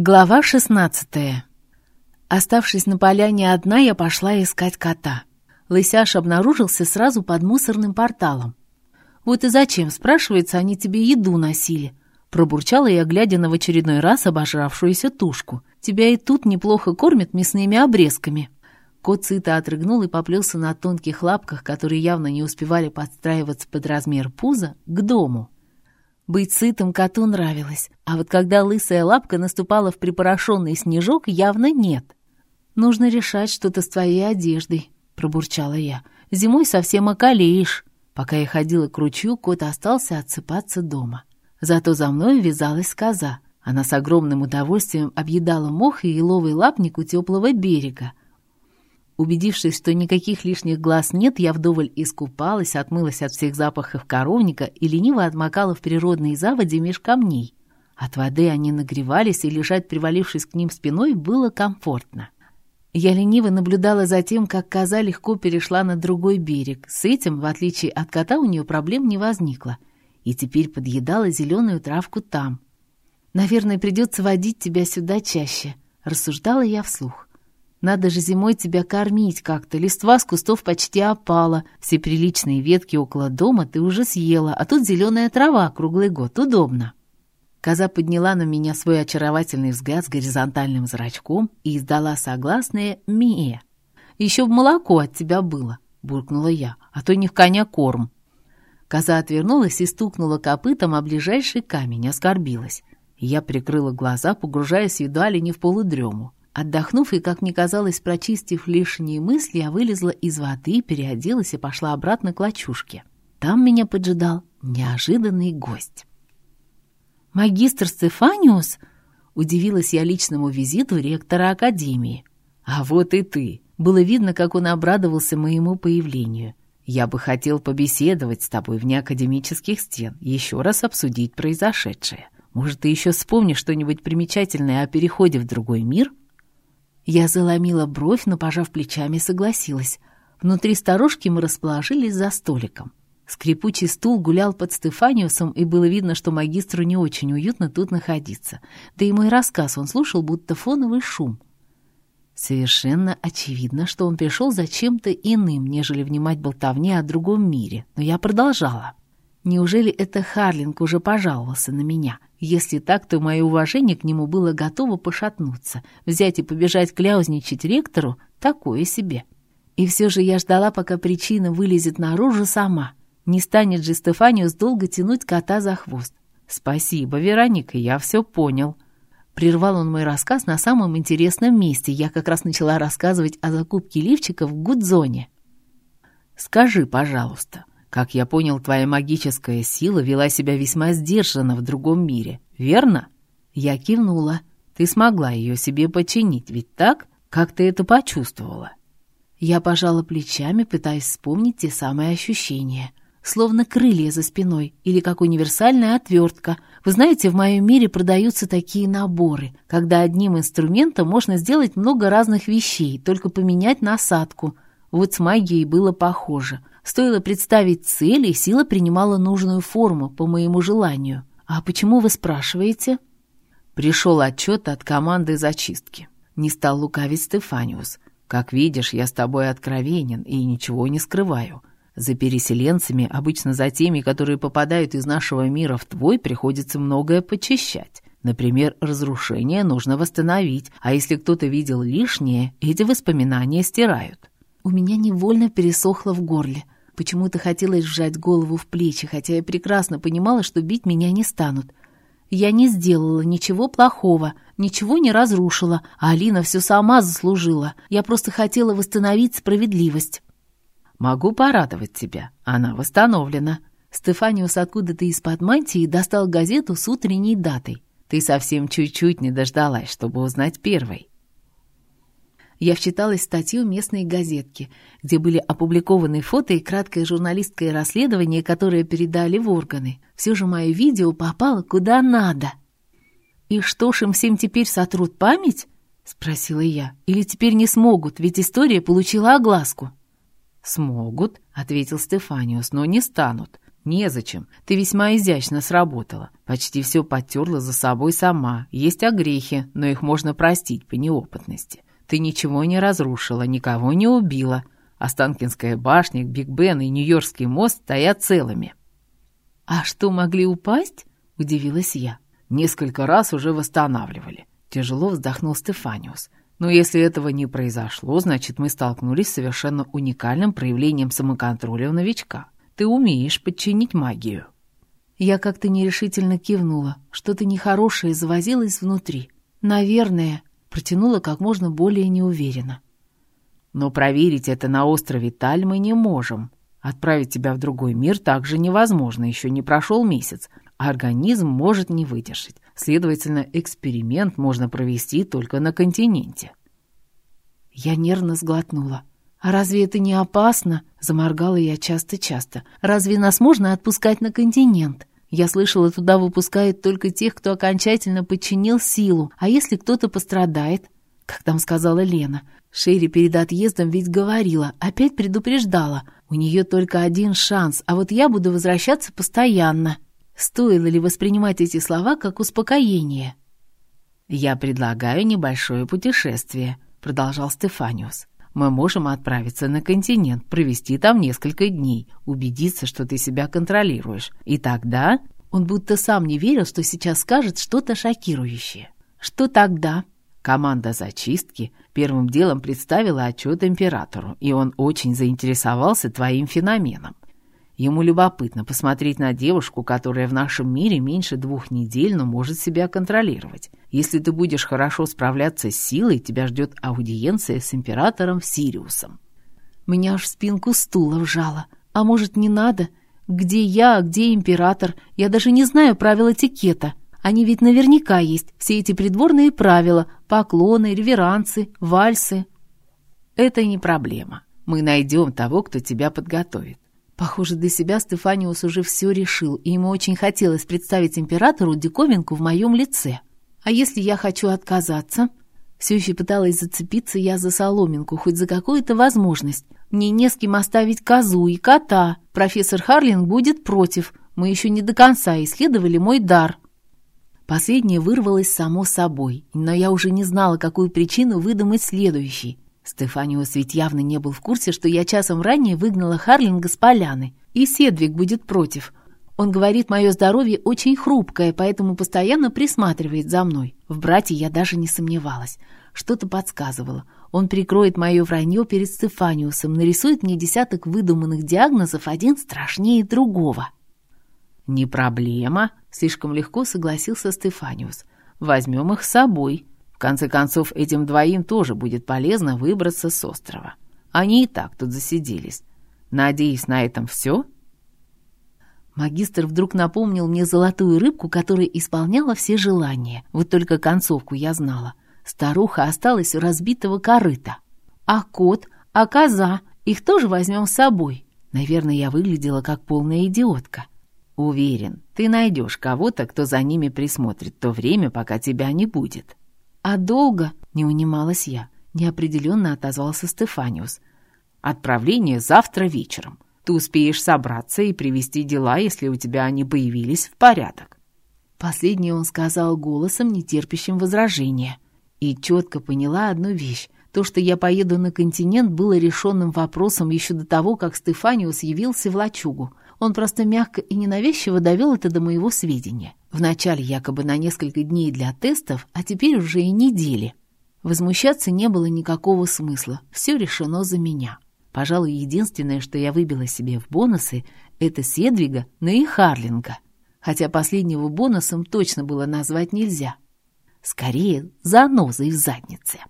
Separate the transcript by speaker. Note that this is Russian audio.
Speaker 1: Глава 16 Оставшись на поляне одна, я пошла искать кота. Лысяш обнаружился сразу под мусорным порталом. «Вот и зачем, спрашивается, они тебе еду носили?» Пробурчала я, глядя на в очередной раз обожравшуюся тушку. «Тебя и тут неплохо кормят мясными обрезками». Кот сыто отрыгнул и поплелся на тонких лапках, которые явно не успевали подстраиваться под размер пуза, к дому. Быть сытым коту нравилось, а вот когда лысая лапка наступала в припорошенный снежок, явно нет. «Нужно решать что-то с твоей одеждой», — пробурчала я. «Зимой совсем околеешь». Пока я ходила к ручью, кот остался отсыпаться дома. Зато за мной вязалась коза. Она с огромным удовольствием объедала мох и еловый лапник у теплого берега, Убедившись, что никаких лишних глаз нет, я вдоволь искупалась, отмылась от всех запахов коровника и лениво отмокала в природные заводе меж камней. От воды они нагревались, и лежать, привалившись к ним спиной, было комфортно. Я лениво наблюдала за тем, как коза легко перешла на другой берег. С этим, в отличие от кота, у нее проблем не возникло. И теперь подъедала зеленую травку там. «Наверное, придется водить тебя сюда чаще», — рассуждала я вслух. Надо же зимой тебя кормить как-то. Листва с кустов почти опала. Все приличные ветки около дома ты уже съела, а тут зеленая трава круглый год. Удобно. Коза подняла на меня свой очаровательный взгляд с горизонтальным зрачком и издала согласное «мие». «Еще в молоко от тебя было», — буркнула я, «а то не в коня корм». Коза отвернулась и стукнула копытом о ближайший камень, оскорбилась. Я прикрыла глаза, погружаясь едва ли не в полудрему. Отдохнув и, как мне казалось, прочистив лишние мысли, я вылезла из воды, переоделась и пошла обратно к лачушке. Там меня поджидал неожиданный гость. «Магистр Стефаниус?» — удивилась я личному визиту ректора Академии. «А вот и ты!» Было видно, как он обрадовался моему появлению. «Я бы хотел побеседовать с тобой вне академических стен, еще раз обсудить произошедшее. Может, ты еще вспомнишь что-нибудь примечательное о переходе в другой мир?» Я заломила бровь, но, пожав плечами, согласилась. Внутри сторожки мы расположились за столиком. Скрипучий стул гулял под Стефаниусом, и было видно, что магистру не очень уютно тут находиться. Да и мой рассказ он слушал, будто фоновый шум. Совершенно очевидно, что он пришел за чем-то иным, нежели внимать болтовне о другом мире. Но я продолжала. Неужели это Харлинг уже пожаловался на меня? Если так, то мое уважение к нему было готово пошатнуться. Взять и побежать кляузничать ректору — такое себе. И все же я ждала, пока причина вылезет наружу сама. Не станет же Стефаниус долго тянуть кота за хвост. «Спасибо, Вероника, я все понял». Прервал он мой рассказ на самом интересном месте. Я как раз начала рассказывать о закупке лифчика в Гудзоне. «Скажи, пожалуйста, как я понял, твоя магическая сила вела себя весьма сдержанно в другом мире, верно? Я кивнула. Ты смогла ее себе починить, ведь так? Как ты это почувствовала? Я пожала плечами, пытаясь вспомнить те самые ощущения. Словно крылья за спиной или как универсальная отвертка. Вы знаете, в моем мире продаются такие наборы, когда одним инструментом можно сделать много разных вещей, только поменять насадку. Вот с магией было похоже — Стоило представить цель, и сила принимала нужную форму по моему желанию. «А почему вы спрашиваете?» Пришел отчет от команды зачистки. Не стал лукавить Стефаниус. «Как видишь, я с тобой откровенен и ничего не скрываю. За переселенцами, обычно за теми, которые попадают из нашего мира в твой, приходится многое почищать. Например, разрушение нужно восстановить, а если кто-то видел лишнее, эти воспоминания стирают». У меня невольно пересохло в горле – Почему-то хотелось сжать голову в плечи, хотя я прекрасно понимала, что бить меня не станут. Я не сделала ничего плохого, ничего не разрушила, а Алина все сама заслужила. Я просто хотела восстановить справедливость. «Могу порадовать тебя. Она восстановлена». Стефаниус откуда-то из-под мантии достал газету с утренней датой. Ты совсем чуть-чуть не дождалась, чтобы узнать первой я вчиталась статью местной газетки, где были опубликованы фото и краткое журналистское расследование, которое передали в органы. Все же мое видео попало куда надо. «И что ж им всем теперь сотрут память?» — спросила я. «Или теперь не смогут, ведь история получила огласку?» «Смогут», — ответил Стефаниус, — «но не станут. Незачем. Ты весьма изящно сработала. Почти все подтерла за собой сама. Есть огрехи, но их можно простить по неопытности. Ты ничего не разрушила, никого не убила. Останкинская башня, Биг Бен и Нью-Йоркский мост стоят целыми. «А что, могли упасть?» — удивилась я. «Несколько раз уже восстанавливали». Тяжело вздохнул Стефаниус. «Но если этого не произошло, значит, мы столкнулись с совершенно уникальным проявлением самоконтроля у новичка. Ты умеешь подчинить магию». Я как-то нерешительно кивнула. Что-то нехорошее завозилось внутри. «Наверное», — протянула как можно более неуверенно. «Но проверить это на острове Таль мы не можем. Отправить тебя в другой мир также невозможно, еще не прошел месяц, а организм может не выдержать. Следовательно, эксперимент можно провести только на континенте». Я нервно сглотнула. «А разве это не опасно?» — заморгала я часто-часто. «Разве нас можно отпускать на континент? Я слышала, туда выпускают только тех, кто окончательно подчинил силу. А если кто-то пострадает?» Как там сказала Лена. Шерри перед отъездом ведь говорила, опять предупреждала. У нее только один шанс, а вот я буду возвращаться постоянно. Стоило ли воспринимать эти слова как успокоение? «Я предлагаю небольшое путешествие», — продолжал Стефаниус. Мы можем отправиться на континент, провести там несколько дней, убедиться, что ты себя контролируешь. И тогда...» Он будто сам не верил, что сейчас скажет что-то шокирующее. «Что тогда?» Команда зачистки первым делом представила отчет императору, и он очень заинтересовался твоим феноменом. Ему любопытно посмотреть на девушку, которая в нашем мире меньше двух недель, но может себя контролировать. Если ты будешь хорошо справляться с силой, тебя ждет аудиенция с императором Сириусом. Меня аж в спинку стула вжало. А может, не надо? Где я, где император? Я даже не знаю правил этикета. Они ведь наверняка есть, все эти придворные правила, поклоны, реверансы, вальсы. Это не проблема. Мы найдем того, кто тебя подготовит. Похоже, для себя Стефаниус уже все решил, и ему очень хотелось представить императору диковинку в моем лице. А если я хочу отказаться? Все еще пыталась зацепиться я за соломинку, хоть за какую-то возможность. Мне не с кем оставить козу и кота. Профессор Харлинг будет против. Мы еще не до конца исследовали мой дар. Последнее вырвалось само собой, но я уже не знала, какую причину выдумать следующий. Стефаниус ведь явно не был в курсе, что я часом ранее выгнала Харлинга с поляны. И Седвик будет против. Он говорит, мое здоровье очень хрупкое, поэтому постоянно присматривает за мной. В брате я даже не сомневалась. Что-то подсказывало. Он прикроет мое вранье перед Стефаниусом, нарисует мне десяток выдуманных диагнозов, один страшнее другого. «Не проблема», — слишком легко согласился Стефаниус. «Возьмем их с собой. В конце концов, этим двоим тоже будет полезно выбраться с острова. Они и так тут засиделись. Надеюсь, на этом все?» Магистр вдруг напомнил мне золотую рыбку, которая исполняла все желания. Вот только концовку я знала. Старуха осталась у разбитого корыта. А кот, а коза, их тоже возьмем с собой. Наверное, я выглядела как полная идиотка. Уверен, ты найдешь кого-то, кто за ними присмотрит то время, пока тебя не будет. «А долго?» — не унималась я. Неопределенно отозвался Стефаниус. «Отправление завтра вечером. Ты успеешь собраться и привести дела, если у тебя они появились в порядок». Последнее он сказал голосом, нетерпящим возражения. И четко поняла одну вещь. То, что я поеду на континент, было решенным вопросом еще до того, как Стефаниус явился в лачугу. Он просто мягко и ненавязчиво довел это до моего сведения. Вначале якобы на несколько дней для тестов, а теперь уже и недели. Возмущаться не было никакого смысла. Все решено за меня. Пожалуй, единственное, что я выбила себе в бонусы, это Седвига, но и Харлинга. Хотя последнего бонусом точно было назвать нельзя. Скорее, занозой в заднице.